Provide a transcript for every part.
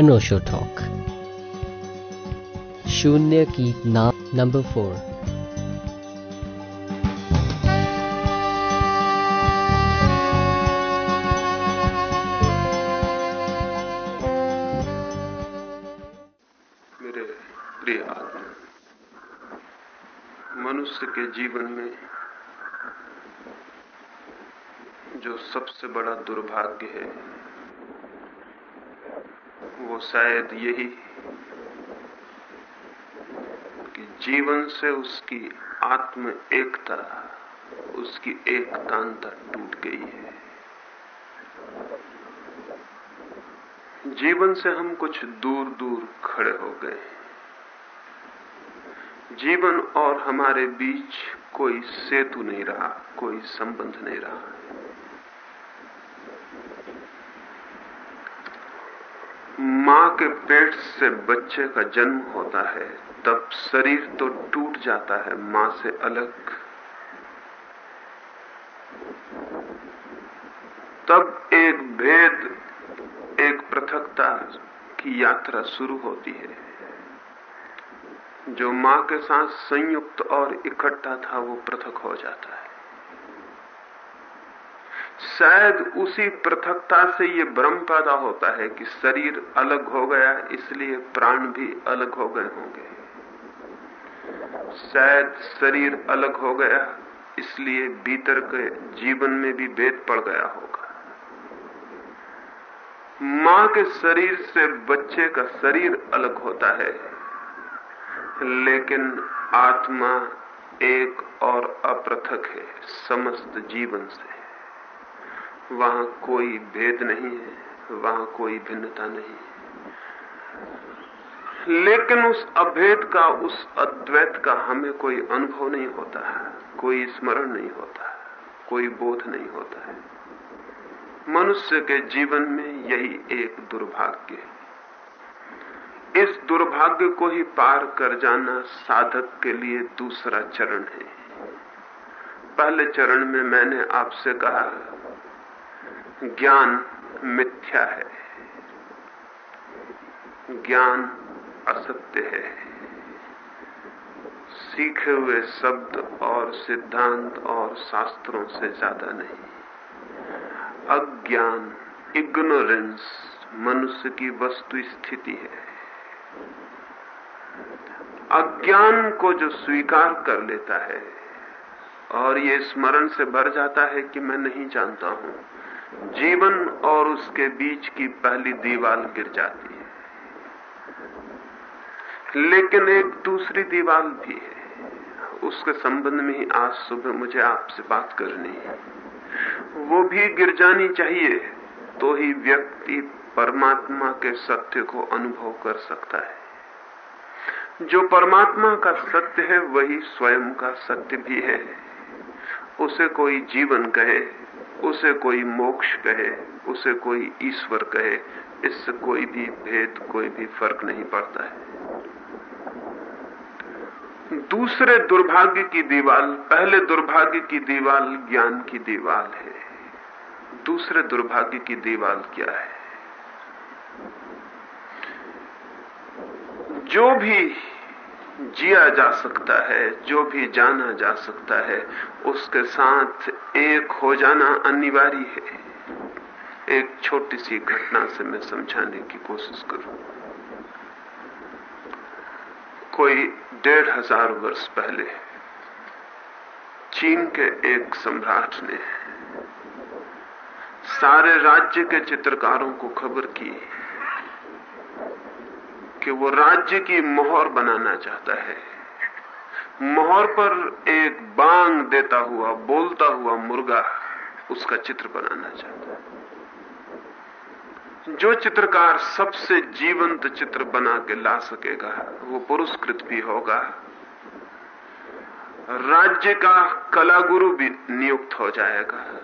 अनोशो talk शून्य की नाम नंबर फोर मेरे प्रिय मनुष्य के जीवन में जो सबसे बड़ा दुर्भाग्य है शायद यही कि जीवन से उसकी आत्म एकता, उसकी एकतांता टूट गई है। जीवन से हम कुछ दूर दूर खड़े हो गए जीवन और हमारे बीच कोई सेतु नहीं रहा, कोई संबंध नहीं रहा। माँ के पेट से बच्चे का जन्म होता है, तब शरीर तो टूट जाता है, माँ से अलग। तब एक भेद, एक पृथकता की यात्रा शुरू होती है। जो माँ के साथ संयुक्त और इकट्ठा था, वो पृथक हो जाता है। शायद उसी पृथकता से ये भ्रम पैदा होता है कि शरीर अलग हो गया, इसलिए प्राण भी अलग हो गए होंगे। शायद शरीर अलग हो गया, इसलिए भीतर के जीवन में भी भेद पड़ गया होगा। माँ के शरीर से बच्चे का शरीर अलग होता है, लेकिन आत्मा एक और अपृथक है, समस्त जीवन से। वहाँ कोई भेद नहीं है, वहाँ कोई भिन्नता नहीं है। लेकिन उस अभेद का, उस अद्वैत का हमें कोई अनुभव नहीं होता है, कोई स्मरण नहीं होता है, कोई बोध नहीं होता है। मनुष्य के जीवन में यही एक दुर्भाग्य है। इस दुर्भाग्य को ही पार कर जाना साधक के लिए दूसरा चरण है। पहले चरण में मैंने आपसे कहा ज्ञान मिथ्या है। ज्ञान असत्य है। सीखे हुए शब्द और सिद्धांत और शास्त्रों से ज़्यादा नहीं। अज्ञान, इग्नोरेंस मनुष्य की वस्तु स्थिति है। अज्ञान को जो स्वीकार कर लेता है और ये स्मरण से भर जाता है कि मैं नहीं जानता हूँ जीवन और उसके बीच की पहली दीवार गिर जाती है। लेकिन एक दूसरी दीवार भी है। उसके संबंध में ही आज सुबह मुझे आपसे बात करनी है। वो भी गिर जानी चाहिए तो ही व्यक्ति परमात्मा के सत्य को अनुभव कर सकता है। जो परमात्मा का सत्य है, वही स्वयं का सत्य भी है। उसे कोई जीवन कहे उसे कोई मोक्ष कहे, उसे कोई ईश्वर कहे, इससे कोई भी भेद, कोई भी फ़र्क नहीं पड़ता है। दूसरे दुर्भाग्य की दीवाल, पहले दुर्भाग्य की दीवाल ज्ञान की दीवाल है। दूसरे दुर्भाग्य की दीवाल क्या है? जो भी जिया जा सकता है, जो भी जाना जा सकता है, उसके साथ एक हो जाना अनिवार्य है। एक छोटी सी घटना से मैं समझाने की कोशिश करूँ। कोई डेढ़ हज़ार वर्ष पहले चीन के एक सम्राट ने सारे राज्य के चित्रकारों को खबर की। कि वो राज्य की मोहर बनाना चाहता है। मोहर पर एक बांग देता हुआ, बोलता हुआ मुर्गा उसका चित्र बनाना चाहता है। जो चित्रकार सबसे जीवंत चित्र बना के ला सकेगा, वो पुरस्कृत भी होगा। राज्य का कलागुरु भी नियुक्त हो जाएगा।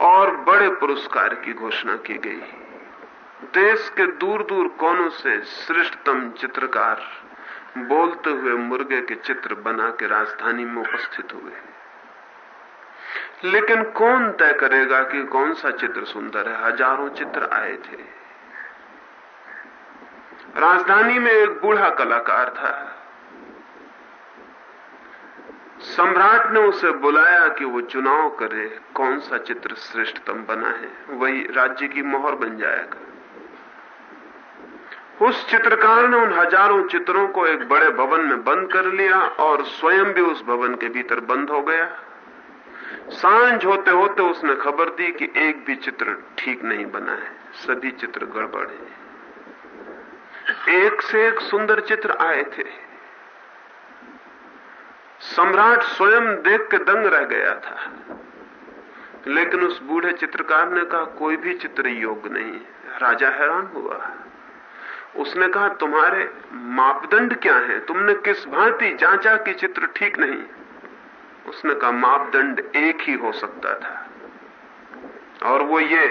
और बड़े पुरस्कार की घोषणा की गई। देश के दूर दूर कोनों से श्रेष्ठतम चित्रकार बोलते हुए मुर्गे के चित्र बना के राजधानी में उपस्थित हुए लेकिन कौन तय करेगा कि कौन सा चित्र सुंदर है? हज़ारों चित्र आए थे। राजधानी में एक बूढ़ा कलाकार था। सम्राट ने उसे बुलाया कि वो चुनाव करे कौन सा चित्र श्रेष्ठतम बना है। वही राज्य की मोहर बन जाएगा। उस चित्रकार ने उन हज़ारों चित्रों को एक बड़े भवन में बंद कर लिया और स्वयं भी उस भवन के भीतर बंद हो गया। साँझ होते होते उसने खबर दी कि एक भी चित्र ठीक नहीं बना है। सभी चित्र गड़बड़ है। एक से एक सुंदर चित्र आए थे। सम्राट स्वयं देख के दंग रह गया था। लेकिन उस बूढ़े चित्रकार ने कहा, कोई भी चित्र योग्य नहीं राजा हैरान हुआ उसने कहा, तुम्हारे मापदंड क्या है? तुमने किस भांति जांचा कि चित्र ठीक नहीं? उसने कहा, मापदंड एक ही हो सकता था। और वो ये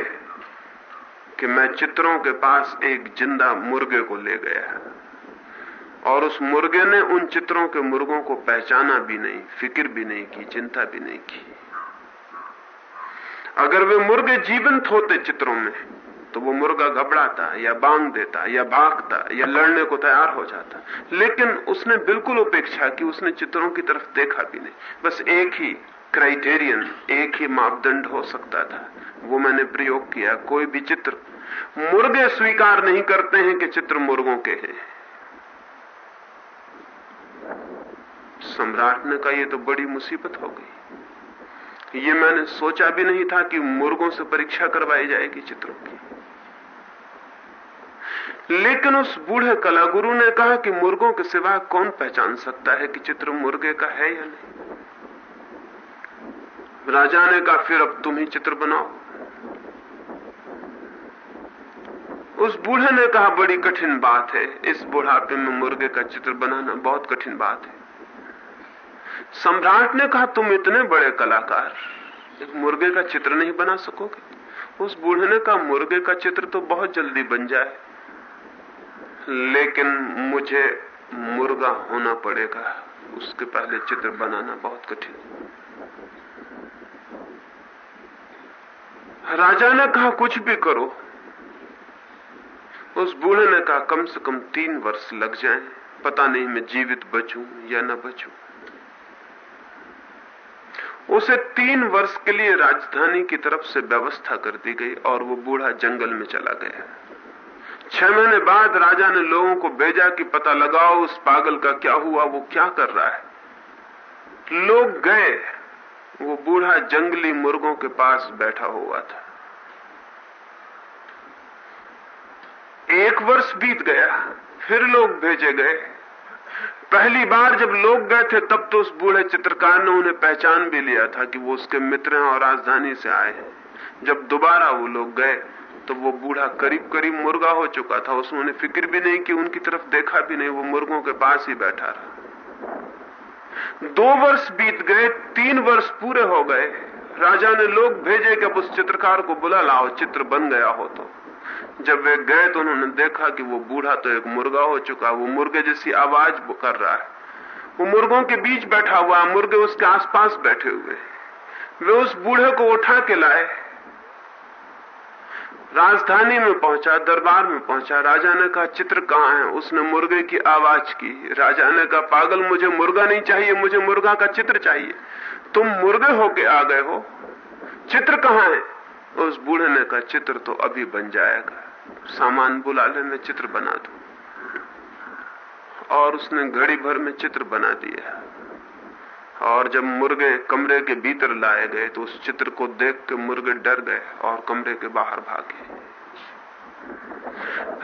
कि मैं चित्रों के पास एक ज़िंदा मुर्गे को ले गया और उस मुर्गे ने उन चित्रों के मुर्गों को पहचाना भी नहीं, फ़िक्र भी नहीं की, चिंता भी नहीं की। अगर वे मुर्गे जीवंत होते चित्रों में तो वो मुर्गा घबराता, या बांग देता, या भागता, या लड़ने को तैयार हो जाता। लेकिन उसने बिल्कुल उपेक्षा की, उसने चित्रों की तरफ़ देखा भी नहीं। बस एक ही क्राइटेरियन एक ही मापदंड हो सकता था। वो मैंने प्रयोग किया, कोई भी चित्र। मुर्गे स्वीकार नहीं करते हैं कि चित्र मुर्गों के हैं। सम्राट ने कहा यह तो बड़ी मुसीबत हो गई। ये मैंने सोचा भी नहीं था कि मुर्गों से परीक्षा करवाई जाएगी चित्रों की। लेकिन उस बूढ़े कलागुरु ने कहा कि मुर्गों के सिवा कौन पहचान सकता है कि चित्र मुर्गे का है या नहीं? राजा ने कहा, फिर अब तुम ही चित्र बनाओ। उस बूढ़े ने कहा, बड़ी कठिन बात है। इस बुढ़ापे में मुर्गे का चित्र बनाना बहुत कठिन बात है। सम्राट ने कहा, तुम इतने बड़े कलाकार, एक मुर्गे का चित्र नहीं बना सकोगे? उस बूढ़े ने कहा, मुर्गे का चित्र तो बहुत जल्दी बन जाए। लेकिन मुझे मुर्गा होना पड़ेगा। उसके पहले चित्र बनाना बहुत कठिन। राजा ने कहा कुछ भी करो। उस बूढ़े ने कहा कम से कम तीन वर्ष लग जाएँ, पता नहीं मैं जीवित बचूं या न बचूं। उसे तीन वर्ष के लिए राजधानी की तरफ़ से व्यवस्था कर दी गई और वो बूढ़ा जंगल में चला गया। छह महीने बाद राजा ने लोगों को भेजा कि पता लगाओ उस पागल का क्या हुआ, वो क्या कर रहा है। लोग गए, वो बूढ़ा जंगली मुर्गों के पास बैठा हुआ था। एक वर्ष बीत गया, फिर लोग भेजे गए। पहली बार जब लोग गए थे, तब तो उस बूढ़े चित्रकार ने उन्हें पहचान भी लिया था कि वो उसके मित्र हैं और राजधानी से आए हैं। जब दोबारा वो लोग गए तो वो बूढ़ा करीब करीब मुर्गा हो चुका था। उसने फ़िक्र भी नहीं कि, उनकी तरफ़ देखा भी नहीं। वो मुर्गों के पास ही बैठा रहा। दो वर्ष बीत गए, तीन वर्ष पूरे हो गए। राजा ने लोग भेजे कि अब उस चित्रकार को बुला लाओ, चित्र बन गया हो तो। जब वे गए तो उन्होंने देखा कि वो बूढ़ा तो एक मुर्गा हो चुका वो मुर्गे जैसी आवाज़ कर रहा है। वो मुर्गों के बीच बैठा हुआ मुर्गे उसके आसपास बैठे हुए वे उस बूढ़े को उठा के लाए। राजधानी में पहुँचा, दरबार में पहुँचा। राजा ने कहा, चित्र कहाँ है? उसने मुर्गे की आवाज़ की। राजा ने कहा, पागल, मुझे मुर्गा नहीं चाहिए, मुझे मुर्गा का चित्र चाहिए। तुम मुर्गे होके आ गए हो। चित्र कहाँ है? उस बूढ़े ने कहा, चित्र तो अभी बन जाएगा। सामान बुला ले मैं चित्र बना दू। और उसने घड़ी भर में चित्र बना दिया। और जब मुर्गे कमरे के भीतर लाए गए तो उस चित्र को देख के मुर्गे डर गए और कमरे के बाहर भागे।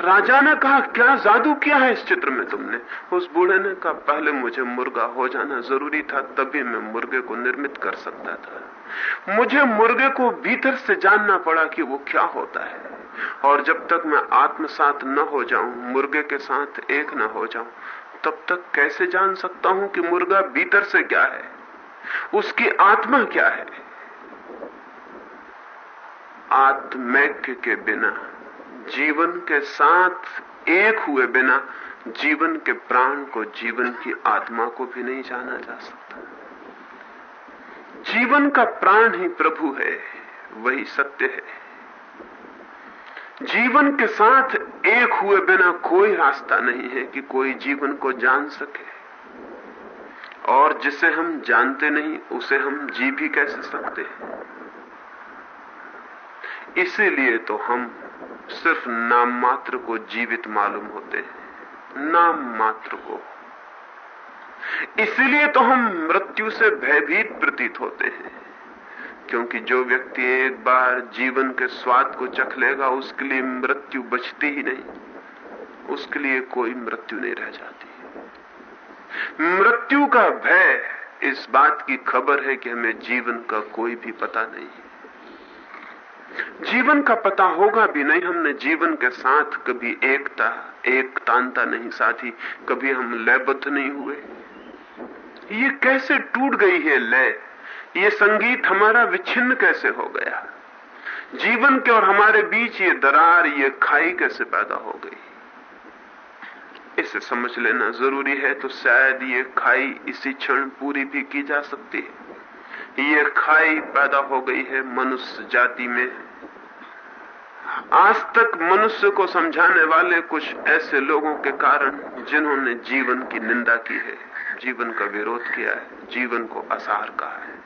राजा ने कहा, क्या जादू किया है इस चित्र में तुमने? उस बूढ़े ने कहा, पहले मुझे मुर्गा हो जाना ज़रूरी था, तभी मैं मुर्गे को निर्मित कर सकता था। मुझे मुर्गे को भीतर से जानना पड़ा कि वो क्या होता है। और जब तक मैं आत्मसात न हो जाऊँ, मुर्गे के साथ एक न हो जाऊँ तब तक कैसे जान सकता हूँ कि मुर्गा भीतर से क्या है? उसकी आत्मा क्या है? आत्मैक्य के बिना, जीवन के साथ एक हुए बिना, जीवन के प्राण को जीवन की आत्मा को भी नहीं जाना जा सकता। जीवन का प्राण ही प्रभु है, वही सत्य है। जीवन के साथ एक हुए बिना कोई रास्ता नहीं है कि कोई जीवन को जान सके। और जिसे हम जानते नहीं, उसे हम जी भी कैसे सकते हैं? इसीलिए तो हम सिर्फ़ नाम मात्र को जीवित मालूम होते हैं। नाम मात्र को। इसलिए तो हम मृत्यु से भयभीत प्रतीत होते हैं। क्योंकि जो व्यक्ति एक बार जीवन के स्वाद को चख लेगा, उसके लिए मृत्यु बचती ही नहीं। उसके लिए कोई मृत्यु नहीं रह जाती। मृत्यु का भय इस बात की खबर है कि हमें जीवन का कोई भी पता नहीं जीवन का पता होगा भी नहीं, हमने जीवन के साथ कभी एकता एक तांता नहीं साथी कभी हम लयबद्ध नहीं हुए। ये कैसे टूट गई है लय? ये संगीत हमारा विच्छिन्न कैसे हो गया? जीवन के और हमारे बीच ये दरार, ये खाई कैसे पैदा हो गई? इसे समझ लेना ज़रूरी है तो शायद ये खाई इसी क्षण पूरी भी की जा सकती है। ये खाई पैदा हो गई है मनुष्य जाति में। आज तक मनुष्य को समझाने वाले कुछ ऐसे लोगों के कारण जिन्होंने जीवन की निंदा की है, जीवन का विरोध किया है, जीवन को असार कहा है।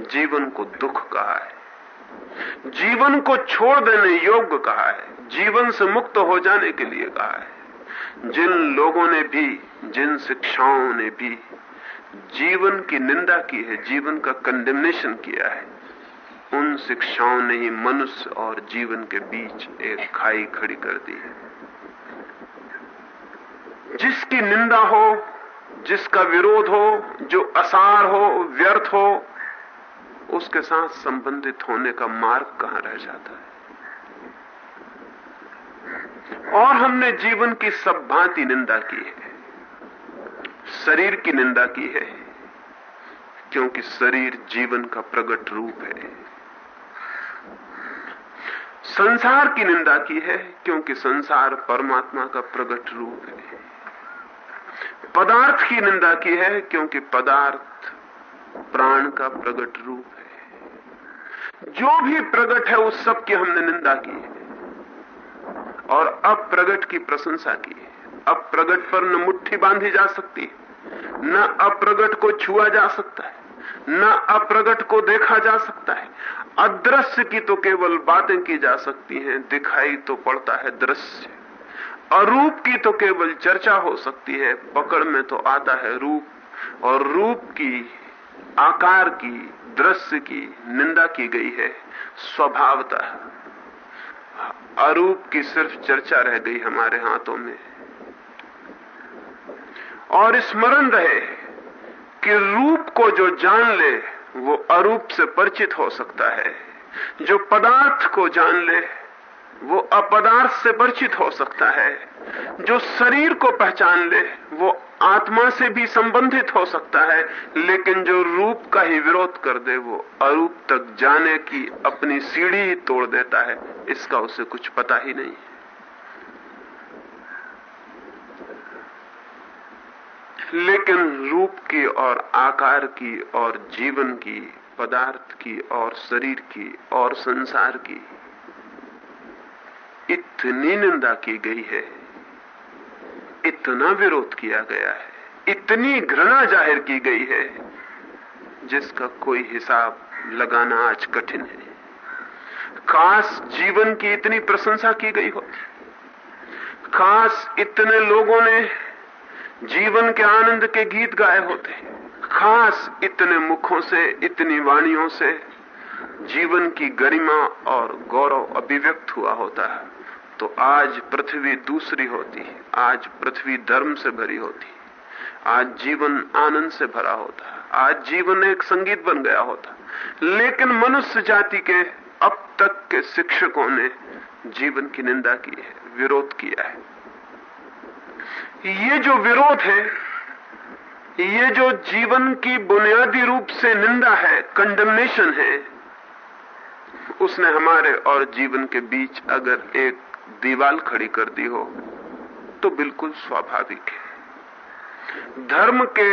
जीवन को दुख कहा है। जीवन को छोड़ देने योग्य कहा है। जीवन से मुक्त हो जाने के लिए कहा है। जिन लोगों ने भी, जिन शिक्षाओं ने भी जीवन की निंदा की है, जीवन का कंडेमनेशन किया है, उन शिक्षाओं ने ही मनुष्य और जीवन के बीच एक खाई खड़ी कर दी है। जिसकी निंदा हो, जिसका विरोध हो, जो असार हो, व्यर्थ हो उसके साथ संबंधित होने का मार्ग कहाँ रह जाता है? और हमने जीवन की सब भांति निंदा की है। शरीर की निंदा की है, क्योंकि शरीर जीवन का प्रकट रूप है। संसार की निंदा की है, क्योंकि संसार परमात्मा का प्रकट रूप है। पदार्थ की निंदा की है, क्योंकि पदार्थ प्राण का प्रगट रूप है। जो भी प्रगट है, उस सब की हमने निंदा की है। और अब प्रगट की प्रशंसा की है। अब प्रगट पर न मुट्ठी बांधी जा सकती न अप्रगट को छुआ जा सकता है, न अप्रगट को देखा जा सकता है। अदृश्य की तो केवल बातें की जा सकती हैं, दिखाई तो पड़ता है दृश्य। अरूप की तो केवल चर्चा हो सकती है, पकड़ में तो आता है रूप। और रूप की आकार की, दृश्य की निंदा की गई है, स्वभावतः। अरूप की सिर्फ़ चर्चा रह गई हमारे हाथों में। और स्मरण रहे कि रूप को जो जान ले, वो अरूप से परिचित हो सकता है। जो पदार्थ को जान ले, वो अपदार्थ से परिचित हो सकता है। जो शरीर को पहचान ले, वो आत्मा से भी संबंधित हो सकता है, लेकिन जो रूप का ही विरोध कर दे, वो अरूप तक जाने की अपनी सीढ़ी ही तोड़ देता है। इसका उसे कुछ पता ही नहीं लेकिन रूप की और आकार की और जीवन की, पदार्थ की और शरीर की और संसार की, इतनी निंदा की गई है। इतना विरोध किया गया है, इतनी घृणा ज़ाहिर की गई है, जिसका कोई हिसाब लगाना आज कठिन है। काश जीवन की इतनी प्रशंसा की गई होती काश इतने लोगों ने जीवन के आनंद के गीत गाए होते खास इतने मुखों से, इतनी वाणियों से जीवन की गरिमा और गौरव अभिव्यक्त हुआ होता है। तो आज पृथ्वी दूसरी होती आज पृथ्वी धर्म से भरी होती आज जीवन आनंद से भरा होता आज जीवन एक संगीत बन गया होता लेकिन मनुष्य जाति के अब तक के शिक्षकों ने जीवन की निंदा की है, विरोध किया है। ये जो विरोध है, ये जो जीवन की बुनियादी रूप से निंदा है कंडमनेशन है, उसने हमारे और जीवन के बीच अगर एक दीवाल खड़ी कर दी हो तो बिल्कुल स्वाभाविक है। धर्म के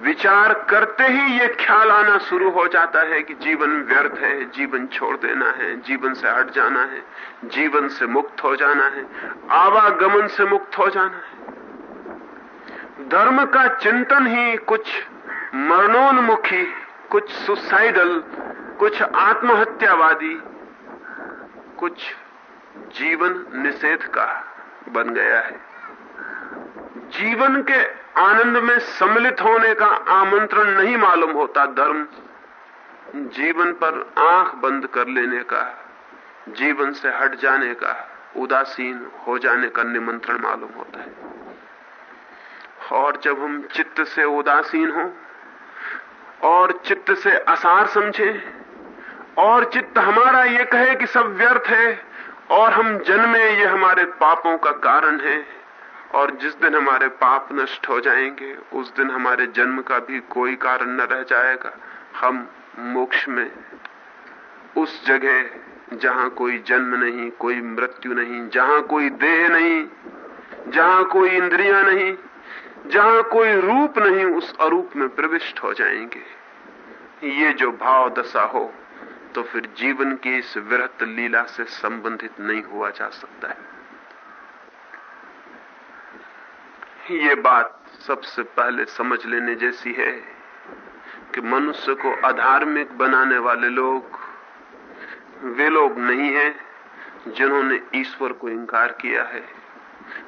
विचार करते ही ये ख्याल आना शुरू हो जाता है कि जीवन व्यर्थ है, जीवन छोड़ देना है, जीवन से हट जाना है, जीवन से मुक्त हो जाना है, आवागमन से मुक्त हो जाना है। धर्म का चिंतन ही कुछ मरणोन्मुखी, कुछ सुसाइडल, कुछ आत्महत्यावादी, कुछ जीवन निषेध का बन गया है। जीवन के आनंद में सम्मिलित होने का आमंत्रण नहीं मालूम होता धर्म। जीवन पर आँख बंद कर लेने का, जीवन से हट जाने का, उदासीन हो जाने का निमंत्रण मालूम होता है। और जब हम चित्त से उदासीन हो, और चित्त से असार समझे, और चित्त हमारा ये कहे कि सब व्यर्थ है और हम जन्मे ये हमारे पापों का कारण है, और जिस दिन हमारे पाप नष्ट हो जाएँगे, उस दिन हमारे जन्म का भी कोई कारण न रह जाएगा। हम मोक्ष में, उस जगह जहाँ कोई जन्म नहीं, कोई मृत्यु नहीं, जहाँ कोई देह नहीं, जहाँ कोई इंद्रियाँ नहीं, जहाँ कोई रूप नहीं, उस अरूप में प्रविष्ट हो जाएँगे। ये जो भाव दशा हो तो फिर जीवन की इस विरत लीला से संबंधित नहीं हुआ जा सकता है। ये बात सबसे पहले समझ लेने जैसी है कि मनुष्य को अधार्मिक बनाने वाले लोग, वे लोग नहीं हैं जिन्होंने ईश्वर को इंकार किया है।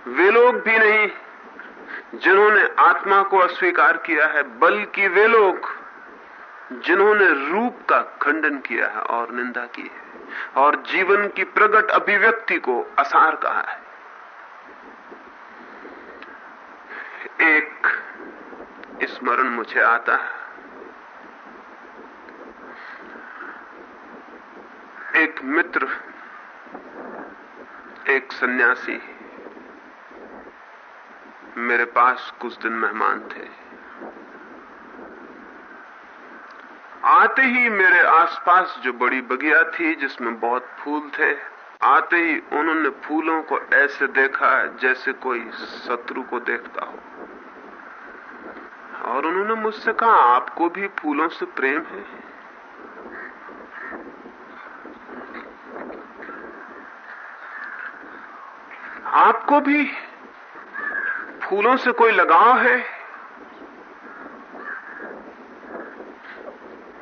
वे लोग भी नहीं जिन्होंने आत्मा को अस्वीकार किया है, बल्कि वे लोग जिन्होंने रूप का खंडन किया है और निंदा की है और जीवन की प्रगट अभिव्यक्ति को असार कहा है। एक स्मरण मुझे आता है। एक मित्र, एक सन्यासी मेरे पास कुछ दिन मेहमान थे। आते ही मेरे आसपास जो बड़ी बगिया थी, जिसमें बहुत फूल थे, आते ही उन्होंने फूलों को ऐसे देखा जैसे कोई शत्रु को देखता हो। और उन्होंने मुझसे कहा, आपको भी फूलों से प्रेम है? आपको भी फूलों से कोई लगाव है?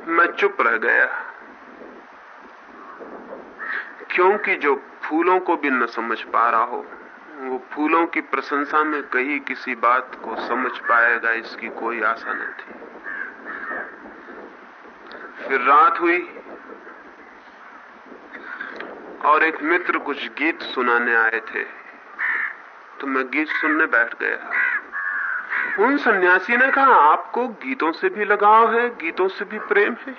मैं चुप रह गया। क्योंकि जो फूलों को भी न समझ पा रहा हो, वो फूलों की प्रशंसा में कही किसी बात को समझ पाएगा, इसकी कोई आशा न थी। फिर रात हुई, और एक मित्र कुछ गीत सुनाने आए थे। तो मैं गीत सुनने बैठ गया। उन सन्यासी ने कहा, आपको गीतों से भी लगाव है, गीतों से भी प्रेम है।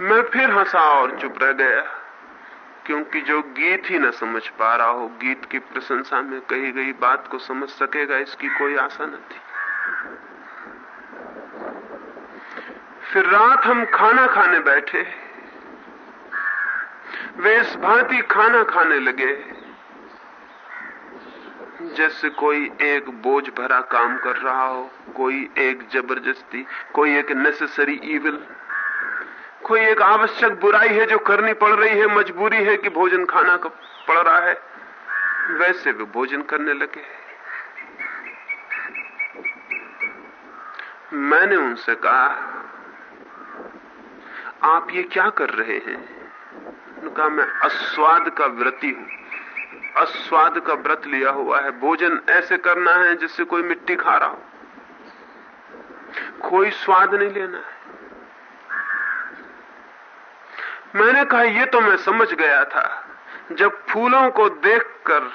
मैं फिर हंसा और चुप रह गया, क्योंकि जो गीत ही न समझ पा रहा हो, गीत की प्रशंसा में कही गई बात को समझ सकेगा, इसकी कोई आशा न थी। फिर रात हम खाना खाने बैठे, वे इस भांति खाना खाने लगे। जैसे कोई एक बोझ भरा काम कर रहा हो, कोई एक ज़बरदस्ती, कोई एक नेसेसरी इविल कोई एक आवश्यक बुराई है जो करनी पड़ रही है, मजबूरी है कि भोजन खाना का पड़ रहा है, वैसे वे भोजन करने लगे मैंने उनसे कहा, आप ये क्या कर रहे हैं? उनका मैं अस्वाद का व्रति हूँ। अस्वाद का व्रत लिया हुआ है। भोजन ऐसे करना है जिससे कोई मिट्टी खा रहा हो। कोई स्वाद नहीं लेना है। मैंने कहा, ये तो मैं समझ गया था। जब फूलों को देखकर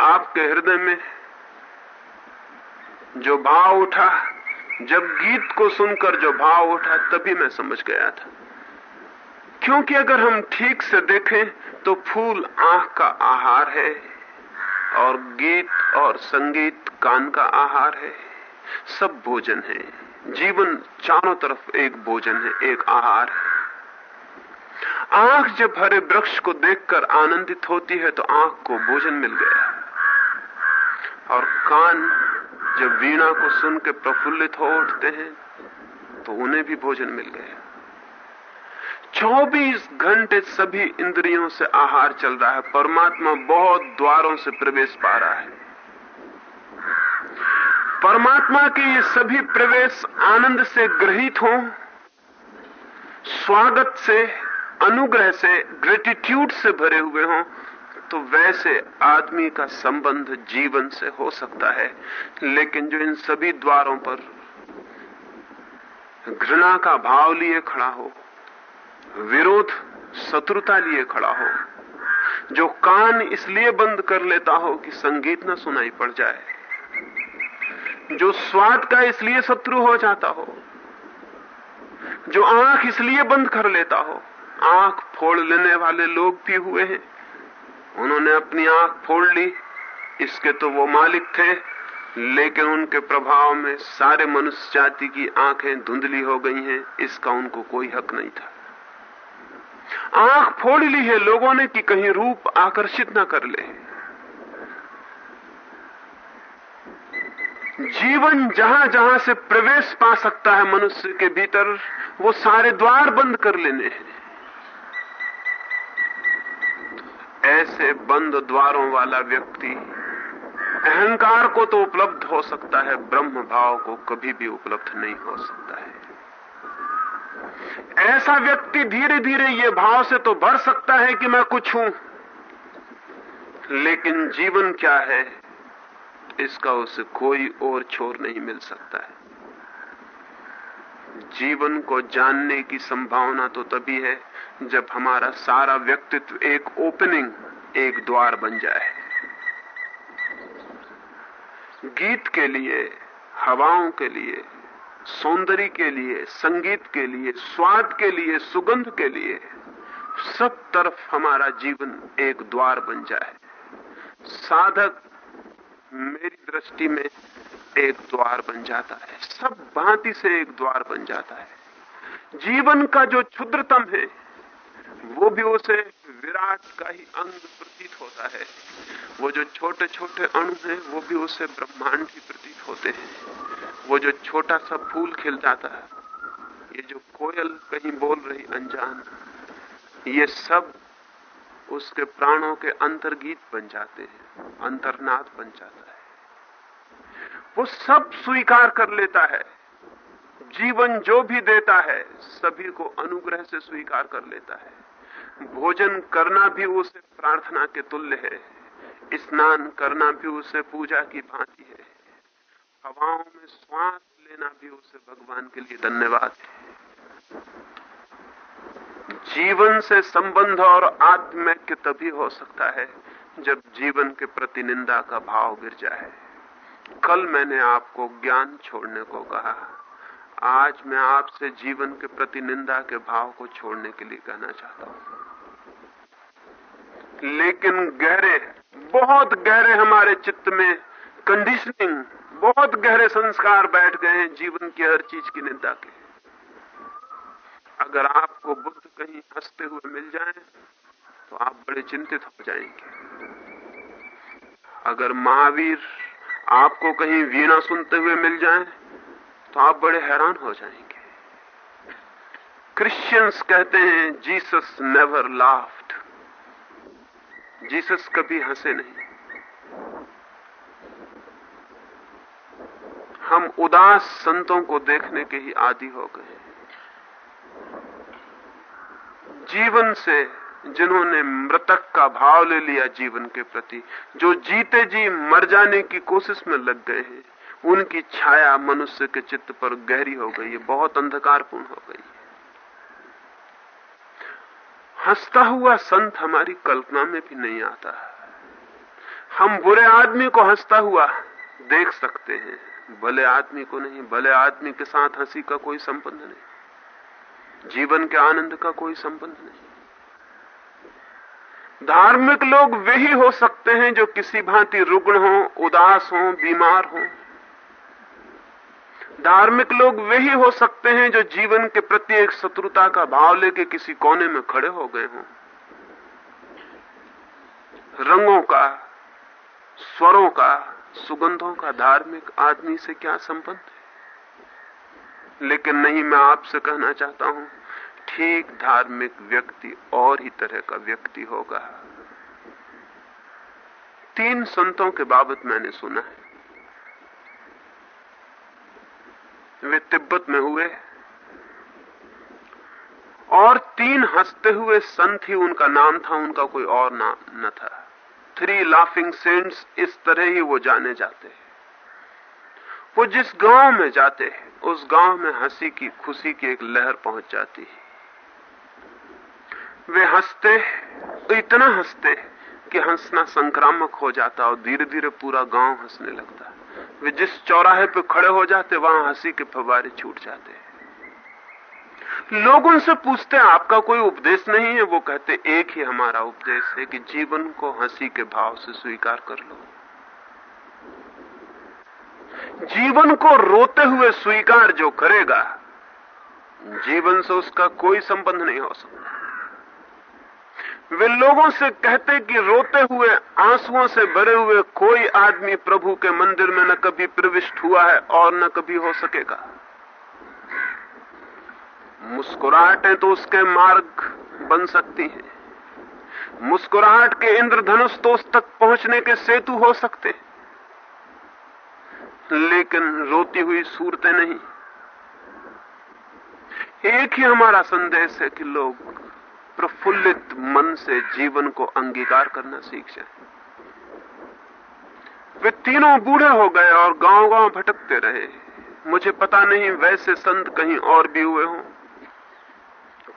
आपके हृदय में जो भाव उठा, जब गीत को सुनकर जो भाव उठा, तभी मैं समझ गया था। क्योंकि अगर हम ठीक से देखें तो फूल आँख का आहार है, और गीत और संगीत कान का आहार है। सब भोजन है। जीवन चारों तरफ़ एक भोजन है, एक आहार है। आँख जब हरे वृक्ष को देखकर आनंदित होती है तो आँख को भोजन मिल गया। और कान जब वीणा को सुन के प्रफुल्लित हो उठते हैं तो उन्हें भी भोजन मिल गया। 24 घंटे सभी इंद्रियों से आहार चल रहा है। परमात्मा बहुत द्वारों से प्रवेश पा रहा है। परमात्मा के ये सभी प्रवेश आनंद से ग्रहित हो, स्वागत से, अनुग्रह से ग्रेटिट्यूड से भरे हुए हों तो वैसे आदमी का संबंध जीवन से हो सकता है। लेकिन जो इन सभी द्वारों पर घृणा का भाव लिए खड़ा हो विरोध शत्रुता लिए खड़ा हो। जो कान इसलिए बंद कर लेता हो कि संगीत न सुनाई पड़ जाए। जो स्वाद का इसलिए शत्रु हो जाता हो। जो आँख इसलिए बंद कर लेता हो। आँख फोड़ लेने वाले लोग भी हुए हैं। उन्होंने अपनी आँख फोड़ ली। इसके तो वो मालिक थे। लेकिन उनके प्रभाव में सारे मनुष्य जाति की आँखें धुंधली हो गई हैं। इसका उनको कोई हक नहीं था। आँख फोड़ ली है लोगों ने कि कहीं रूप आकर्षित ना कर ले। जीवन जहाँ जहाँ से प्रवेश पा सकता है मनुष्य के भीतर, वो सारे द्वार बंद कर लेने ऐसे बंद द्वारों वाला व्यक्ति अहंकार को तो उपलब्ध हो सकता है, ब्रह्म भाव को कभी भी उपलब्ध नहीं हो सकता। ऐसा व्यक्ति धीरे धीरे ये भाव से तो भर सकता है कि मैं कुछ हूँ। लेकिन जीवन क्या है, इसका उसे कोई और छोर नहीं मिल सकता है। जीवन को जानने की संभावना तो तभी है, जब हमारा सारा व्यक्तित्व एक ओपनिंग, एक द्वार बन जाए। गीत के लिए, हवाओं के लिए सौंदर्य के लिए, संगीत के लिए, स्वाद के लिए, सुगंध के लिए, सब तरफ़ हमारा जीवन एक द्वार बन जाए। साधक मेरी दृष्टि में एक द्वार बन जाता है। सब भांति से एक द्वार बन जाता है। जीवन का जो क्षुद्रतम है, वो भी उसे विराट का ही अंग प्रतीत होता है। वो जो छोटे छोटे अणु हैं, वो भी उसे ब्रह्मांड ही प्रतीत होते हैं। वो जो छोटा सा फूल खिल जाता है, ये जो कोयल कहीं बोल रही अनजान, ये सब उसके प्राणों के अंतर्गीत बन जाते हैं, अंतर्नाद बन जाता है। वो सब स्वीकार कर लेता है, जीवन जो भी देता है, सभी को अनुग्रह से स्वीकार कर लेता है। भोजन करना भी उसे प्रार्थना के तुल्य है, स्नान करना भी उसे पूजा की भांति है। हवाओं में श्वास लेना भी उसे भगवान के लिए धन्यवाद है। जीवन से संबंध और आत्मैक्य तभी हो सकता है जब जीवन के प्रति निंदा का भाव गिर जाए। कल मैंने आपको ज्ञान छोड़ने को कहा। आज मैं आपसे जीवन के प्रति निंदा के भाव को छोड़ने के लिए कहना चाहता हूँ। लेकिन गहरे, बहुत गहरे हमारे चित्त में कंडीशनिंग बहुत गहरे संस्कार बैठ गए हैं, जीवन की हर चीज़ की निंदा के। अगर आपको बुद्ध कहीं हँसते हुए मिल जाए तो आप बड़े चिंतित हो जाएँगे। अगर महावीर आपको कहीं वीणा सुनते हुए मिल जाए तो आप बड़े हैरान हो जाएँगे। क्रिश्चियंस कहते हैं जीसस नेवर लाफ्ड जीसस कभी हंसे नहीं। हम उदास संतों को देखने के ही आदि हो गए। जीवन से जिन्होंने मृतक का भाव ले लिया जीवन के प्रति, जो जीते जी मर जाने की कोशिश में लग गए हैं, उनकी छाया मनुष्य के चित्त पर गहरी हो गई है, बहुत अंधकारपूर्ण हो गई है। हंसता हुआ संत हमारी कल्पना में भी नहीं आता। हम बुरे आदमी को हंसता हुआ देख सकते हैं। भले आदमी को नहीं, भले आदमी के साथ हँसी का कोई संबंध नहीं, जीवन के आनंद का कोई संबंध नहीं। धार्मिक लोग वे ही सकते हैं जो किसी भांति रुग्ण हो, उदास हो, बीमार हो। धार्मिक लोग वे ही हो सकते हैं जो जीवन के प्रति एक शत्रुता का भाव लेके किसी कोने में खड़े हो गए हों। रंगों का, स्वरों का सुगंधों का धार्मिक आदमी से क्या संबंध है? लेकिन नहीं, मैं आपसे कहना चाहता हूँ, ठीक धार्मिक व्यक्ति और ही तरह का व्यक्ति होगा। तीन संतों के बाबत मैंने सुना है। वे तिब्बत में हुए और तीन हँसते हुए संत ही उनका नाम था, उनका कोई और नाम न था। थ्री लाफिंग सेंट्स इस तरह ही वो जाने जाते हैं। वो जिस गाँव में जाते हैं, उस गाँव में हँसी की खुशी की एक लहर पहुँच जाती है। वे हँसते इतना हँसते कि हंसना संक्रामक हो जाता और धीरे धीरे पूरा गाँव हंसने लगता। वे जिस चौराहे पे खड़े हो जाते, वहाँ हँसी के फवारे छूट जाते लोग उनसे पूछते हैं, आपका कोई उपदेश नहीं है? वो कहते, एक ही हमारा उपदेश है कि जीवन को हँसी के भाव से स्वीकार कर लो। जीवन को रोते हुए स्वीकार जो करेगा, जीवन से उसका कोई संबंध नहीं हो सकता। वे लोगों से कहते कि रोते हुए, आंसुओं से भरे हुए कोई आदमी प्रभु के मंदिर में न कभी प्रविष्ट हुआ है और न कभी हो सकेगा। मुस्कुराहटें तो उसके मार्ग बन सकती हैं। मुस्कुराहट के इंद्रधनुष तो उस तक पहुँचने के सेतु हो सकते लेकिन रोती हुई सूरतें नहीं। एक ही हमारा संदेश है कि लोग प्रफुल्लित मन से जीवन को अंगीकार करना सीख जाए। वे तीनों बूढ़े हो गए और गाँव गाँव भटकते रहे। मुझे पता नहीं वैसे संत कहीं और भी हुए हों।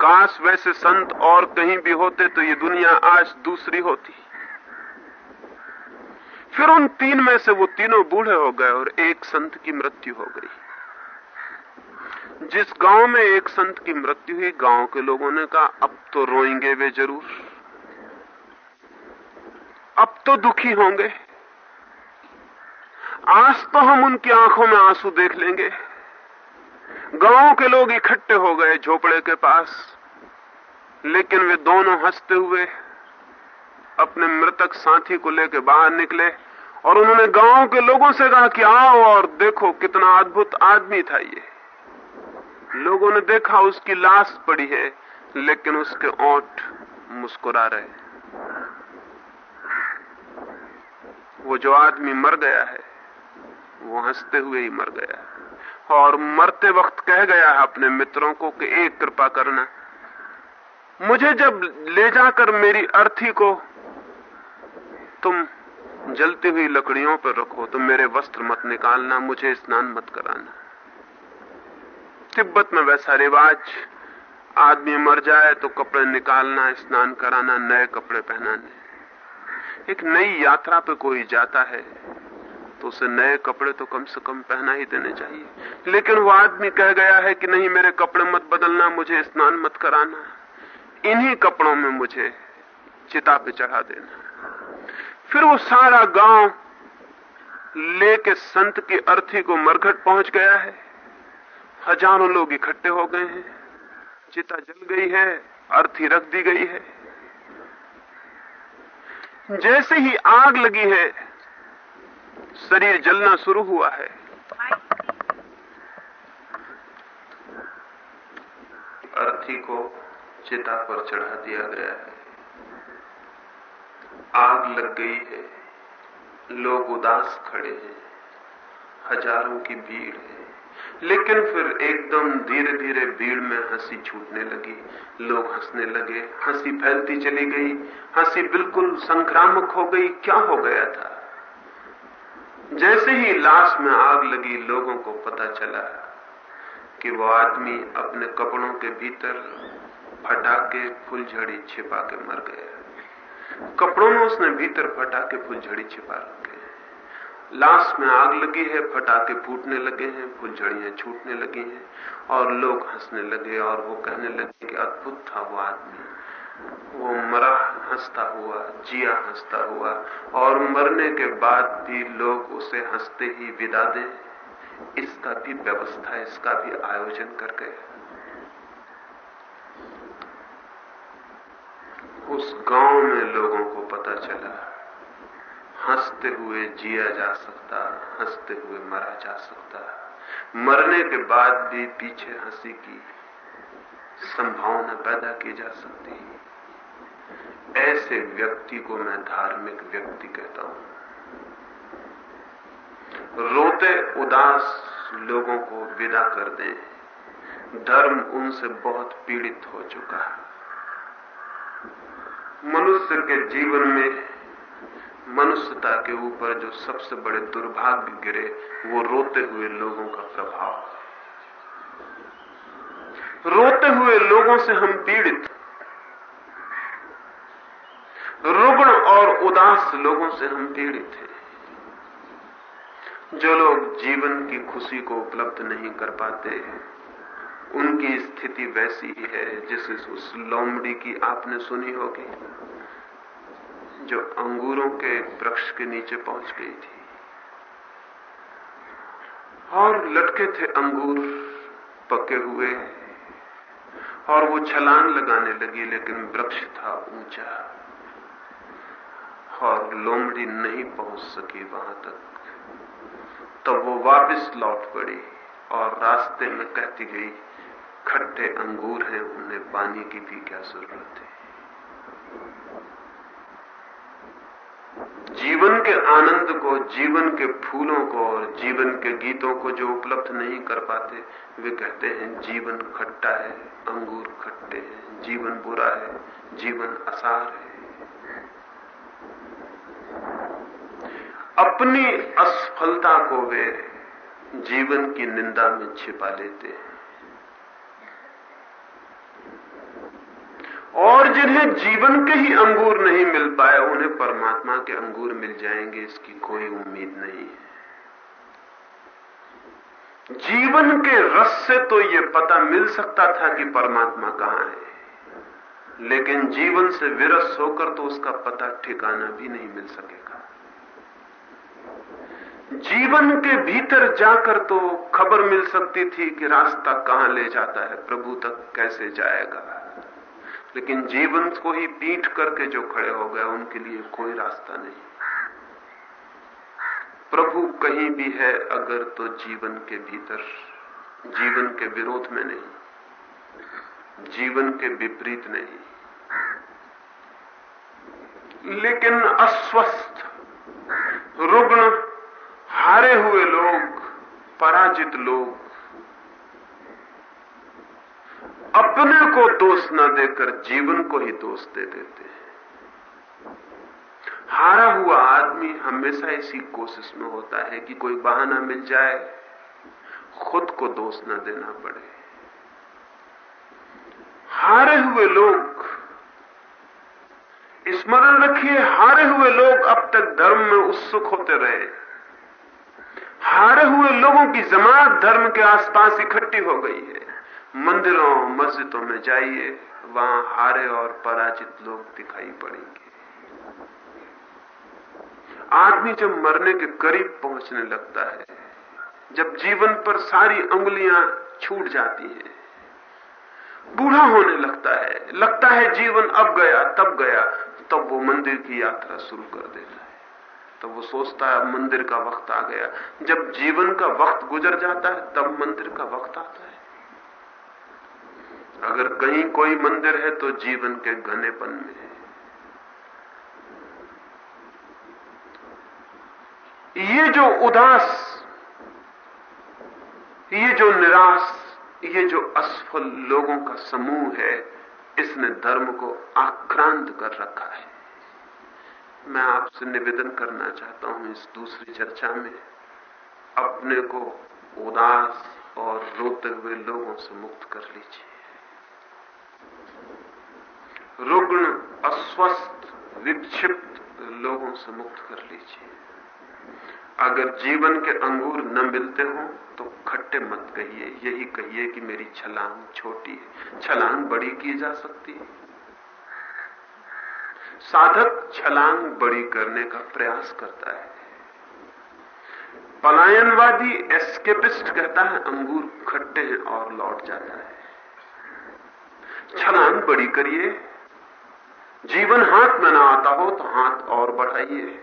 काश वैसे संत और कहीं भी होते तो ये दुनिया आज दूसरी होती। फिर उन तीन में से वो तीनों बूढ़े हो गए और एक संत की मृत्यु हो गई। जिस गाँव में एक संत की मृत्यु हुई, गाँव के लोगों ने कहा, अब तो रोएँगे वे ज़रूर। अब तो दुखी होंगे। आज तो हम उनकी आँखों में आँसू देख लेंगे। गाँव के लोग इकट्ठे हो गए झोपड़े के पास, लेकिन वे दोनों हँसते हुए अपने मृतक साथी को लेकर बाहर निकले और उन्होंने गाँव के लोगों से कहा कि आओ और देखो कितना अद्भुत आदमी था ये। लोगों ने देखा उसकी लाश पड़ी है, लेकिन उसके ओठ मुस्कुरा रहे वो जो आदमी मर गया है, वो हँसते हुए ही मर गया है। और मरते वक्त कह गया है अपने मित्रों को कि एक कृपा करना। मुझे जब ले जाकर मेरी अर्थी को तुम जलती हुई लकड़ियों पर रखो तो मेरे वस्त्र मत निकालना, मुझे स्नान मत कराना। तिब्बत में वैसा रिवाज, आदमी मर जाए तो कपड़े निकालना, स्नान कराना, नए कपड़े पहनाने। एक नई यात्रा पे कोई जाता है तो उसे नए कपड़े तो कम से कम पहना ही देने चाहिए। लेकिन वो आदमी कह गया है कि नहीं, मेरे कपड़े मत बदलना, मुझे स्नान मत कराना। इन्हीं कपड़ों में मुझे चिता पे चढ़ा देना। फिर वो सारा गाँव लेके संत की अर्थी को मरघट पहुँच गया है। हज़ारों लोग इकट्ठे हो गए हैं। चिता जल गई है, अर्थी रख दी गई है। जैसे ही आग लगी है शरीर जलना शुरू हुआ है। अर्थी को चिता पर चढ़ा दिया गया है। आग लग गई है। लोग उदास खड़े हैं। हज़ारों की भीड़ है। लेकिन फिर एकदम धीरे धीरे भीड़ में हँसी छूटने लगी। लोग हंसने लगे। हँसी फैलती चली गई। हँसी बिल्कुल संक्रामक हो गई। क्या हो गया था? जैसे ही लाश में आग लगी, लोगों को पता चला कि वो आदमी अपने कपड़ों के भीतर फटाके, फुलझड़ी छिपा के मर गया कपड़ों में उसने भीतर फटाके, फुलझड़ी छिपा रखे लाश में आग लगी है, फटाके फूटने लगे हैं, फुलझड़ियाँ छूटने लगी हैं और लोग हंसने लगे और वो कहने लगे कि अद्भुत था वो आदमी। वो मरा हंसता हुआ, जिया हंसता हुआ, और मरने के बाद भी लोग उसे हँसते ही विदा दे। इसका भी व्यवस्था, इसका भी आयोजन कर गए। उस गाँव में लोगों को पता चला, हँसते हुए जिया जा सकता, हँसते हुए मरा जा सकता। मरने के बाद भी पीछे हँसी की संभावना पैदा की जा सकती। है ऐसे व्यक्ति को मैं धार्मिक व्यक्ति कहता हूँ। रोते उदास लोगों को विदा कर दें। धर्म उनसे बहुत पीड़ित हो चुका है। मनुष्य के जीवन में मनुष्यता के ऊपर जो सबसे बड़े दुर्भाग्य गिरे, वो रोते हुए लोगों का प्रभाव रोते हुए लोगों से हम पीड़ित रुग्ण और उदास लोगों से हम पीड़ित हैं। जो लोग जीवन की खुशी को उपलब्ध नहीं कर पाते उनकी स्थिति वैसी ही है जैसे उस लोमड़ी की आपने सुनी होगी, जो अंगूरों के वृक्ष के नीचे पहुँच गई थी। और लटके थे अंगूर पके हुए, और वो छलांग लगाने लगी, लेकिन वृक्ष था ऊँचा। और लोमड़ी नहीं पहुँच सकी वहाँ तक। तब वो वापस लौट पड़ी और रास्ते में कहती गई, खट्टे अंगूर हैं, उन्हें पानी की भी क्या ज़रूरत है? जीवन के आनंद को, जीवन के फूलों को और जीवन के गीतों को जो उपलब्ध नहीं कर पाते, वे कहते हैं, जीवन खट्टा है, अंगूर खट्टे हैं, जीवन बुरा है, जीवन असार है। अपनी असफलता को वे जीवन की निंदा में छिपा लेते हैं। और जिन्हें जीवन के ही अंगूर नहीं मिल पाए उन्हें परमात्मा के अंगूर मिल जाएँगे, इसकी कोई उम्मीद नहीं है। जीवन के रस से तो ये पता मिल सकता था कि परमात्मा कहाँ है। लेकिन जीवन से विरस होकर तो उसका पता ठिकाना भी नहीं मिल सकेगा। जीवन के भीतर जाकर तो खबर मिल सकती थी कि रास्ता कहाँ ले जाता है, प्रभु तक कैसे जाएगा। लेकिन जीवन को ही पीठ करके जो खड़े हो गए, उनके लिए कोई रास्ता नहीं। प्रभु कहीं भी है, अगर तो जीवन के भीतर, जीवन के विरोध में नहीं, जीवन के विपरीत नहीं। लेकिन अस्वस्थ, रुग्ण हारे हुए लोग, पराजित लोग, अपने को दोष न देकर जीवन को ही दोष दे देते हैं। हारा हुआ आदमी हमेशा इसी कोशिश में होता है कि कोई बहाना मिल जाए, खुद को दोष न देना पड़े। हारे हुए लोग, स्मरण रखिए, हारे हुए लोग अब तक धर्म में उत्सुक होते रहे। हारे हुए लोगों की जमात धर्म के आसपास इकट्ठी हो गई है। मंदिरों, मस्जिदों में जाइए, वहाँ हारे और पराजित लोग दिखाई पड़ेंगे। आदमी जब मरने के करीब पहुँचने लगता है, जब जीवन पर सारी उंगलियाँ छूट जाती हैं, बूढ़ा होने लगता है लगता है जीवन अब गया, तब गया, तब वो मंदिर की यात्रा शुरू कर देता है। तो वो सोचता है अब मंदिर का वक्त आ गया। जब जीवन का वक्त गुजर जाता है, तब मंदिर का वक्त आता है। अगर कहीं कोई मंदिर है तो जीवन के घनेपन में है। ये जो उदास, ये जो निराश, ये जो असफल लोगों का समूह है, इसने धर्म को आक्रांत कर रखा है। मैं आपसे निवेदन करना चाहता हूँ इस दूसरी चर्चा में। अपने को उदास और रोते हुए लोगों से मुक्त कर लीजिए। रुग्ण, अस्वस्थ, विक्षिप्त लोगों से मुक्त कर लीजिए। अगर जीवन के अंगूर न मिलते हो तो खट्टे मत कहिए। यही कहिए कि मेरी छलांग छोटी है। छलांग बड़ी की जा सकती है। साधक छलांग बड़ी करने का प्रयास करता है। पलायनवादी एस्केपिस्ट कहता है, अंगूर खट्टे हैं और लौट जाता है। छलांग बड़ी करिए। जीवन हाथ में ना आता हो तो हाथ और बढ़ाइए।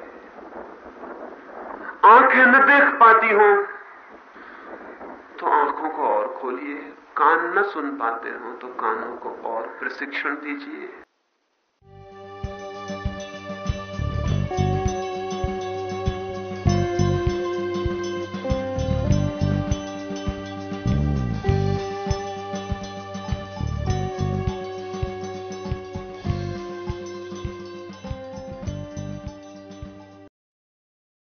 आँखें न देख पाती हो तो आँखों को और खोलिए। कान न सुन पाते हो तो कानों को और प्रशिक्षण दीजिए।